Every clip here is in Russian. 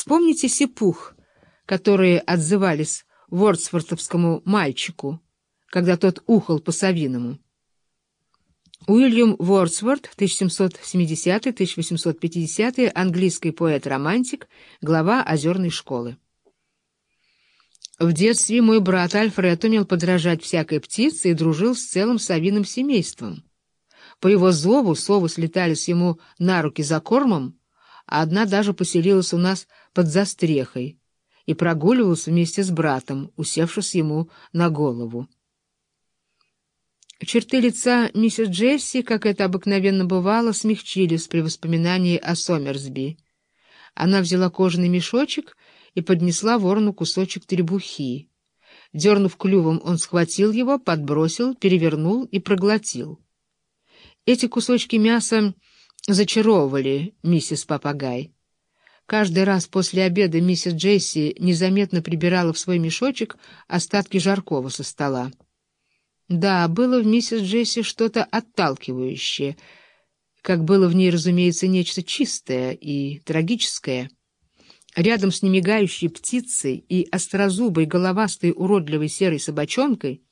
Вспомните сипух, которые отзывались вордсвортовскому мальчику, когда тот ухал по-совиному. Уильям Вордсворт, 1770-1850, английский поэт-романтик, глава озерной школы. В детстве мой брат Альфред умел подражать всякой птице и дружил с целым совиным семейством. По его зову совы слетались ему на руки за кормом, а одна даже поселилась у нас под застрехой и прогуливалась вместе с братом, усевшись ему на голову. Черты лица миссис Джесси, как это обыкновенно бывало, смягчились при воспоминании о Сомерсби. Она взяла кожаный мешочек и поднесла ворону кусочек требухи. Дернув клювом, он схватил его, подбросил, перевернул и проглотил. Эти кусочки мяса зачаровывали миссис Папагай. Каждый раз после обеда миссис Джесси незаметно прибирала в свой мешочек остатки жаркого со стола. Да, было в миссис Джесси что-то отталкивающее, как было в ней, разумеется, нечто чистое и трагическое. Рядом с немигающей птицей и острозубой, головастой, уродливой серой собачонкой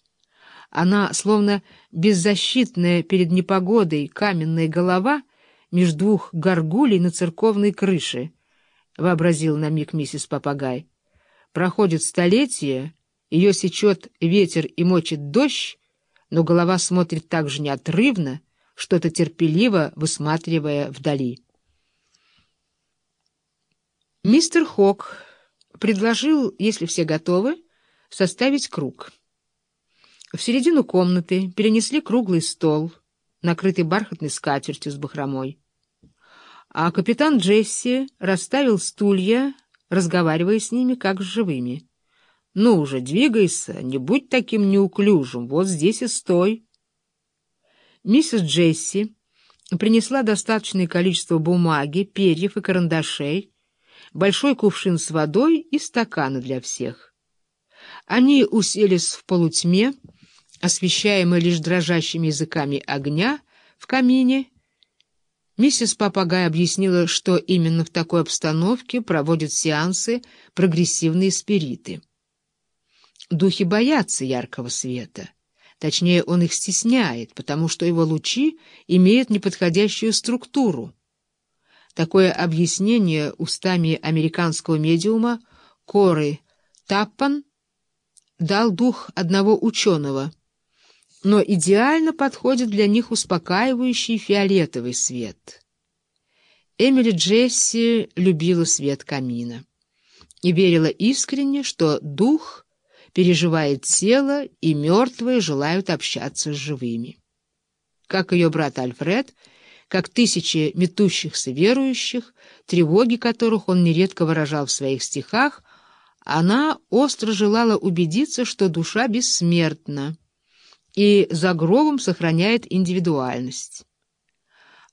она, словно беззащитная перед непогодой каменная голова, меж двух горгулей на церковной крыше, — вообразил на миг миссис Попагай. Проходит столетие, ее сечет ветер и мочит дождь, но голова смотрит так же неотрывно, что-то терпеливо высматривая вдали. Мистер Хок предложил, если все готовы, составить круг. В середину комнаты перенесли круглый стол, накрытый бархатной скатертью с бахромой. А капитан Джесси расставил стулья, разговаривая с ними как с живыми. Ну уже, двигайся, не будь таким неуклюжим, вот здесь и стой. Миссис Джесси принесла достаточное количество бумаги, перьев и карандашей, большой кувшин с водой и стаканы для всех. Они уселись в полутьме, освещаемые лишь дрожащими языками огня в камине. Миссис Папагай объяснила, что именно в такой обстановке проводят сеансы прогрессивные спириты. Духи боятся яркого света. Точнее, он их стесняет, потому что его лучи имеют неподходящую структуру. Такое объяснение устами американского медиума Коры Таппан дал дух одного ученого, но идеально подходит для них успокаивающий фиолетовый свет. Эмили Джесси любила свет камина и верила искренне, что дух — переживает тело, и мертвые желают общаться с живыми. Как ее брат Альфред, как тысячи метущихся верующих, тревоги которых он нередко выражал в своих стихах, она остро желала убедиться, что душа бессмертна и за гробом сохраняет индивидуальность.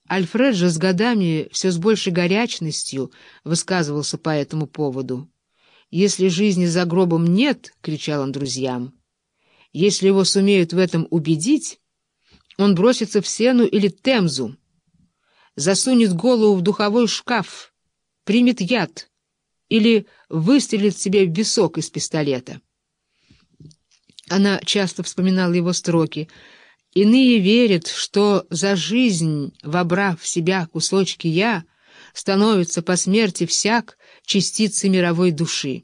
Альфред же с годами все с большей горячностью высказывался по этому поводу. «Если жизни за гробом нет, — кричал он друзьям, — если его сумеют в этом убедить, он бросится в сену или темзу, засунет голову в духовой шкаф, примет яд или выстрелит себе в висок из пистолета». Она часто вспоминала его строки. «Иные верят, что за жизнь, вобрав в себя кусочки «я», становится по смерти всяк частицей мировой души.